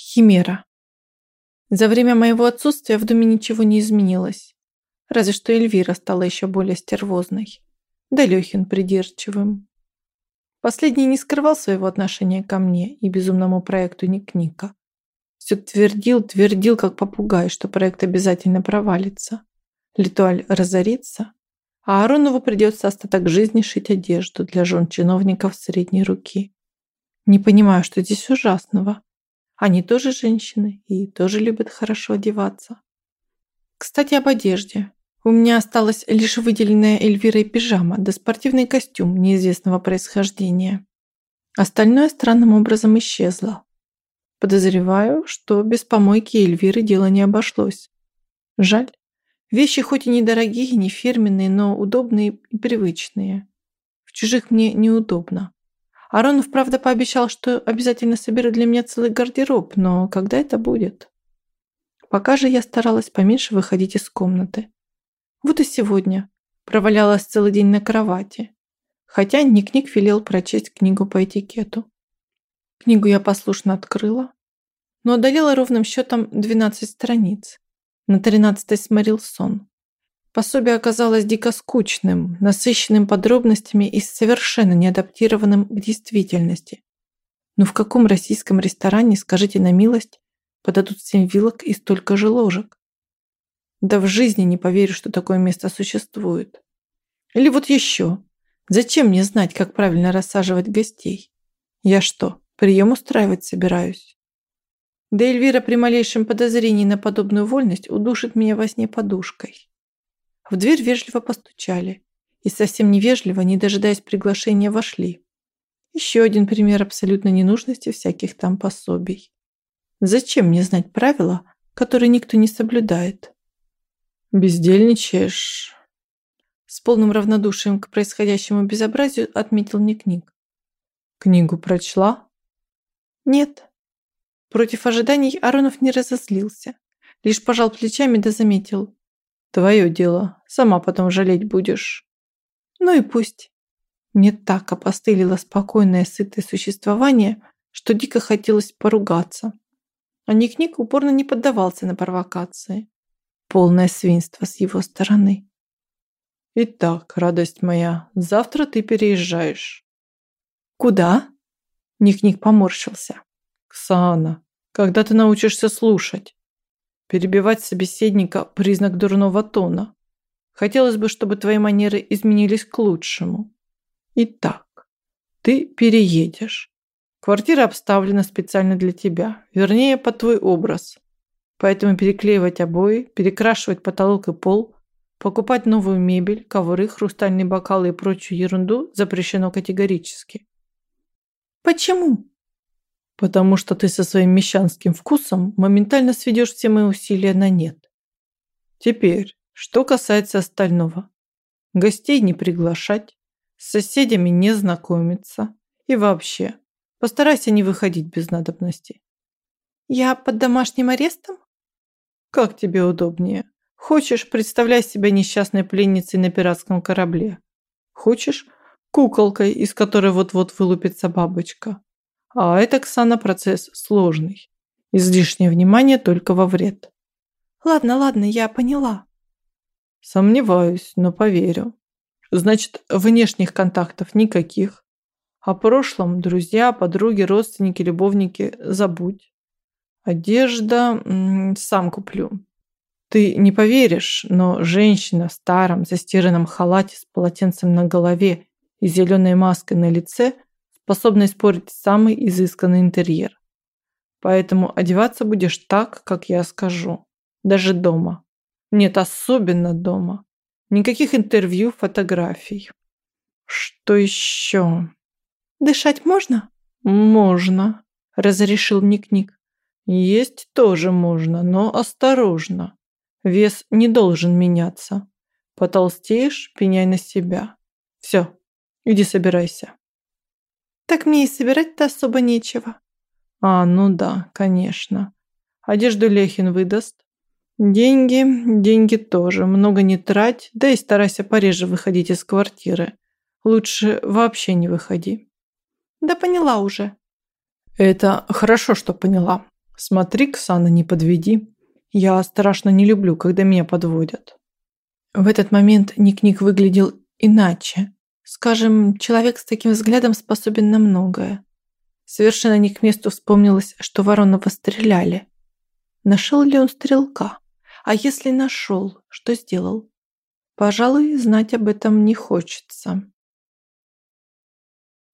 Химера. За время моего отсутствия в доме ничего не изменилось. Разве что Эльвира стала еще более стервозной. Да Лехин придирчивым. Последний не скрывал своего отношения ко мне и безумному проекту Ник-Ника. Все твердил, твердил, как попугай, что проект обязательно провалится. Литуаль разорится, а Аронову придется остаток жизни шить одежду для жен чиновников средней руки. Не понимаю, что здесь ужасного. Они тоже женщины и тоже любят хорошо одеваться. Кстати, об одежде. У меня осталась лишь выделенная Эльвирой пижама да спортивный костюм неизвестного происхождения. Остальное странным образом исчезло. Подозреваю, что без помойки Эльвиры дело не обошлось. Жаль. Вещи хоть и недорогие, не фирменные, но удобные и привычные. В чужих мне неудобно. Аронов, правда, пообещал, что обязательно соберет для меня целый гардероб, но когда это будет? Пока же я старалась поменьше выходить из комнаты. Вот и сегодня провалялась целый день на кровати. Хотя Ник-Ник велел прочесть книгу по этикету. Книгу я послушно открыла, но одолела ровным счетом 12 страниц. На 13 сморил сон. Пособие оказалось дико скучным, насыщенным подробностями и совершенно неадаптированным к действительности. Но в каком российском ресторане, скажите на милость, подадут семь вилок и столько же ложек? Да в жизни не поверю, что такое место существует. Или вот еще. Зачем мне знать, как правильно рассаживать гостей? Я что, прием устраивать собираюсь? Да Эльвира при малейшем подозрении на подобную вольность удушит меня во сне подушкой. В дверь вежливо постучали. И совсем невежливо, не дожидаясь приглашения, вошли. Еще один пример абсолютной ненужности всяких там пособий. Зачем мне знать правила, которые никто не соблюдает? Бездельничаешь. С полным равнодушием к происходящему безобразию отметил Ник-Ник. Книгу прочла? Нет. Против ожиданий Аронов не разозлился. Лишь пожал плечами да заметил. Твое дело. Сама потом жалеть будешь. Ну и пусть. Мне так опостылило спокойное, сытое существование, что дико хотелось поругаться. А Ник-Ник упорно не поддавался на провокации. Полное свинство с его стороны. Итак, радость моя, завтра ты переезжаешь. Куда? Ник-Ник поморщился. Ксана, когда ты научишься слушать? Перебивать собеседника – признак дурного тона. Хотелось бы, чтобы твои манеры изменились к лучшему. Итак, ты переедешь. Квартира обставлена специально для тебя, вернее, под твой образ. Поэтому переклеивать обои, перекрашивать потолок и пол, покупать новую мебель, ковры, хрустальные бокалы и прочую ерунду запрещено категорически. Почему? Потому что ты со своим мещанским вкусом моментально сведешь все мои усилия на нет. Теперь, что касается остального. Гостей не приглашать, с соседями не знакомиться и вообще, постарайся не выходить без надобности. Я под домашним арестом? Как тебе удобнее. Хочешь, представляй себя несчастной пленницей на пиратском корабле. Хочешь, куколкой, из которой вот-вот вылупится бабочка. А это, Ксана, процесс сложный. Излишнее внимание только во вред. Ладно, ладно, я поняла. Сомневаюсь, но поверю. Значит, внешних контактов никаких. О прошлом друзья, подруги, родственники, любовники забудь. Одежда сам куплю. Ты не поверишь, но женщина в старом застиранном халате с полотенцем на голове и зеленой маской на лице – способна испортить самый изысканный интерьер. Поэтому одеваться будешь так, как я скажу. Даже дома. Нет, особенно дома. Никаких интервью, фотографий. Что еще? Дышать можно? Можно, разрешил Ник-Ник. Есть тоже можно, но осторожно. Вес не должен меняться. Потолстеешь, пеняй на себя. Все, иди собирайся. Так мне и собирать-то особо нечего. А, ну да, конечно. Одежду Лехин выдаст. Деньги, деньги тоже. Много не трать, да и старайся пореже выходить из квартиры. Лучше вообще не выходи. Да поняла уже. Это хорошо, что поняла. Смотри, Ксана, не подведи. Я страшно не люблю, когда меня подводят. В этот момент Ник-Ник выглядел иначе. Скажем, человек с таким взглядом способен на многое. Совершенно не к месту вспомнилось, что Воронова стреляли. Нашел ли он стрелка? А если нашел, что сделал? Пожалуй, знать об этом не хочется.